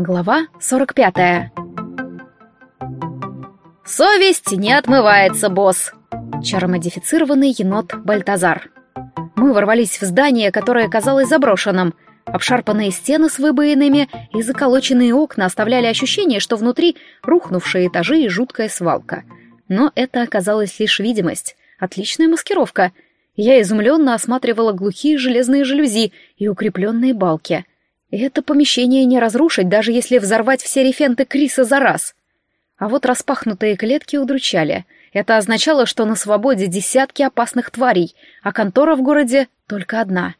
Глава 45 «Совесть не отмывается, босс!» Чаромодифицированный енот Бальтазар. Мы ворвались в здание, которое казалось заброшенным. Обшарпанные стены с выбоинами и заколоченные окна оставляли ощущение, что внутри рухнувшие этажи и жуткая свалка. Но это оказалась лишь видимость. Отличная маскировка. Я изумленно осматривала глухие железные жалюзи и укрепленные балки — это помещение не разрушить, даже если взорвать все рефенты Криса за раз. А вот распахнутые клетки удручали. Это означало, что на свободе десятки опасных тварей, а контора в городе только одна.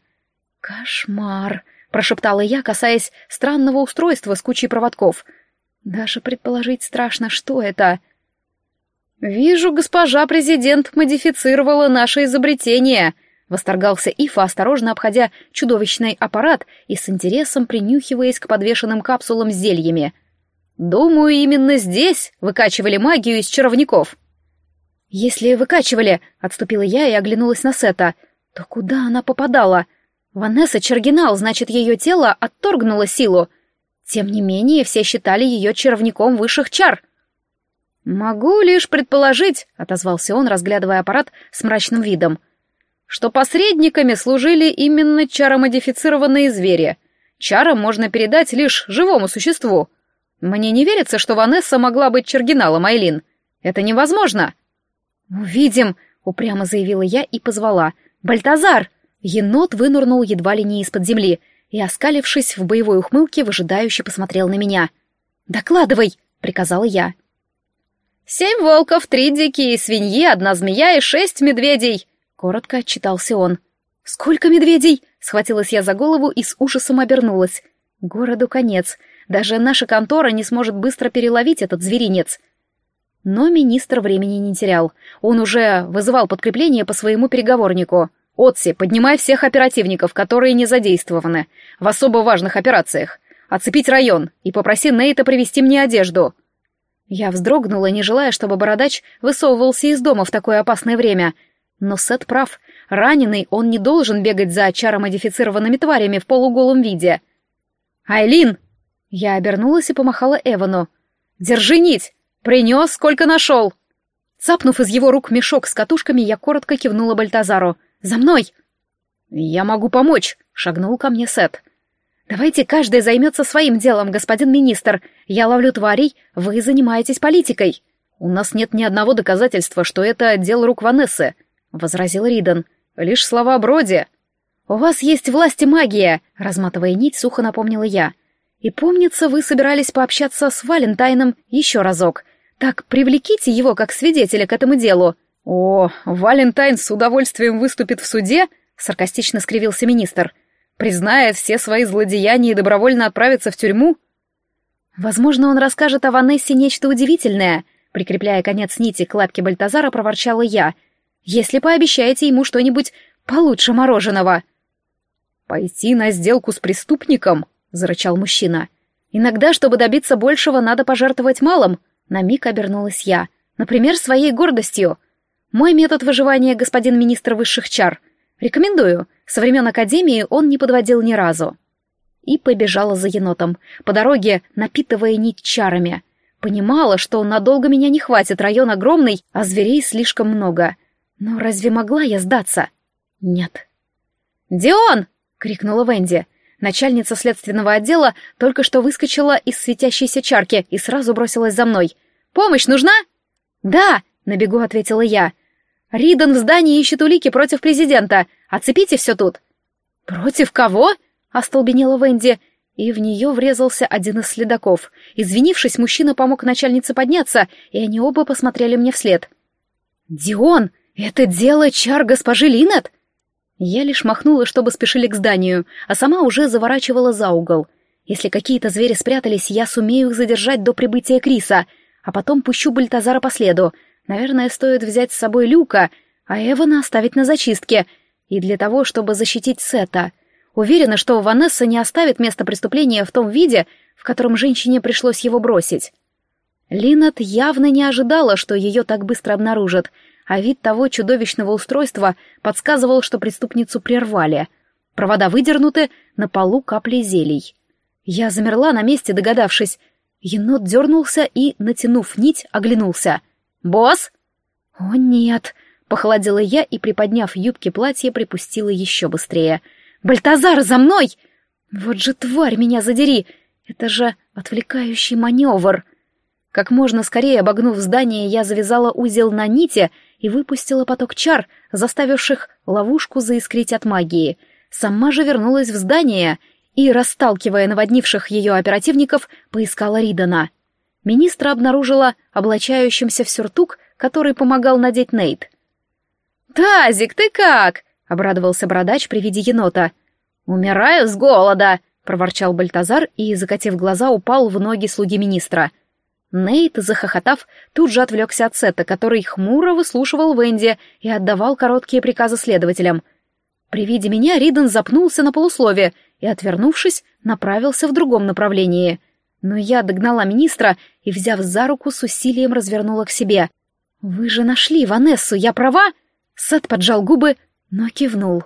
«Кошмар!» — прошептала я, касаясь странного устройства с кучей проводков. «Даже предположить страшно, что это...» «Вижу, госпожа президент модифицировала наше изобретение», Восторгался Ифа, осторожно обходя чудовищный аппарат и с интересом принюхиваясь к подвешенным капсулам с зельями. «Думаю, именно здесь выкачивали магию из чаровников». «Если выкачивали», — отступила я и оглянулась на Сета, — «то куда она попадала? Ванесса Чергинал, значит, ее тело отторгнуло силу. Тем не менее, все считали ее чаровником высших чар». «Могу лишь предположить», — отозвался он, разглядывая аппарат с мрачным видом, — что посредниками служили именно чаромодифицированные звери. Чарам можно передать лишь живому существу. Мне не верится, что Ванесса могла быть Чергиналом, Айлин. Это невозможно. «Увидим», — упрямо заявила я и позвала. «Бальтазар!» Енот вынурнул едва ли не из-под земли и, оскалившись в боевой ухмылке, выжидающе посмотрел на меня. «Докладывай!» — приказала я. «Семь волков, три дикие свиньи, одна змея и шесть медведей», Коротко отчитался он. «Сколько медведей?» — схватилась я за голову и с ужасом обернулась. «Городу конец. Даже наша контора не сможет быстро переловить этот зверинец». Но министр времени не терял. Он уже вызывал подкрепление по своему переговорнику. «Отси, поднимай всех оперативников, которые не задействованы, в особо важных операциях. Оцепить район и попроси Нейта привезти мне одежду». Я вздрогнула, не желая, чтобы бородач высовывался из дома в такое опасное время — но Сет прав. Раненый он не должен бегать за чаромодифицированными тварями в полуголом виде. «Айлин!» Я обернулась и помахала Эвану. «Держи нить! Принес, сколько нашел!» Цапнув из его рук мешок с катушками, я коротко кивнула Бальтазару. «За мной!» «Я могу помочь!» — шагнул ко мне Сет. «Давайте каждый займется своим делом, господин министр. Я ловлю тварей, вы занимаетесь политикой. У нас нет ни одного доказательства, что это дело рук Ванессы. — возразил Риден. «Лишь слова Броди». «У вас есть власть и магия», — разматывая нить, сухо напомнила я. «И помнится, вы собирались пообщаться с Валентайном еще разок. Так привлеките его как свидетеля к этому делу». «О, Валентайн с удовольствием выступит в суде?» — саркастично скривился министр. «Признает все свои злодеяния и добровольно отправится в тюрьму?» «Возможно, он расскажет о Ванессе нечто удивительное», — прикрепляя конец нити к лапке Бальтазара, проворчала я — если пообещаете ему что-нибудь получше мороженого». «Пойти на сделку с преступником?» — зарычал мужчина. «Иногда, чтобы добиться большего, надо пожертвовать малым», — на миг обернулась я. «Например, своей гордостью. Мой метод выживания, господин министр высших чар. Рекомендую. Со времен Академии он не подводил ни разу». И побежала за енотом, по дороге напитывая нить чарами. Понимала, что надолго меня не хватит, район огромный, а зверей слишком много — но разве могла я сдаться? Нет. «Дион!» — крикнула Венди. Начальница следственного отдела только что выскочила из светящейся чарки и сразу бросилась за мной. «Помощь нужна?» «Да!» — на бегу ответила я. «Риден в здании ищет улики против президента. Оцепите все тут». «Против кого?» — остолбенела Венди, и в нее врезался один из следаков. Извинившись, мужчина помог начальнице подняться, и они оба посмотрели мне вслед. «Дион!» «Это дело чар госпожи Линет?» Я лишь махнула, чтобы спешили к зданию, а сама уже заворачивала за угол. Если какие-то звери спрятались, я сумею их задержать до прибытия Криса, а потом пущу Бальтазара по следу. Наверное, стоит взять с собой Люка, а Эвана оставить на зачистке. И для того, чтобы защитить Сета. Уверена, что Ванесса не оставит место преступления в том виде, в котором женщине пришлось его бросить. Линет явно не ожидала, что ее так быстро обнаружат — а вид того чудовищного устройства подсказывал, что преступницу прервали. Провода выдернуты, на полу капли зелий. Я замерла на месте, догадавшись. Енот дернулся и, натянув нить, оглянулся. «Босс?» «О, нет!» — похолодела я и, приподняв юбки платья, припустила еще быстрее. «Бальтазар, за мной!» «Вот же тварь, меня задери! Это же отвлекающий маневр!» Как можно скорее обогнув здание, я завязала узел на нити и выпустила поток чар, заставивших ловушку заискрить от магии. Сама же вернулась в здание и, расталкивая наводнивших ее оперативников, поискала Ридана. Министра обнаружила облачающимся в сюртук, который помогал надеть Нейт. «Тазик, ты как?» — обрадовался бородач при виде енота. «Умираю с голода!» — проворчал Бальтазар и, закатив глаза, упал в ноги слуги министра. Нейт, захохотав, тут же отвлекся от Сета, который хмуро выслушивал Венди и отдавал короткие приказы следователям. При виде меня Риден запнулся на полуслове — и, отвернувшись, направился в другом направлении. Но я догнала министра и, взяв за руку, с усилием развернула к себе. «Вы же нашли Ванессу, я права?» Сет поджал губы, но кивнул.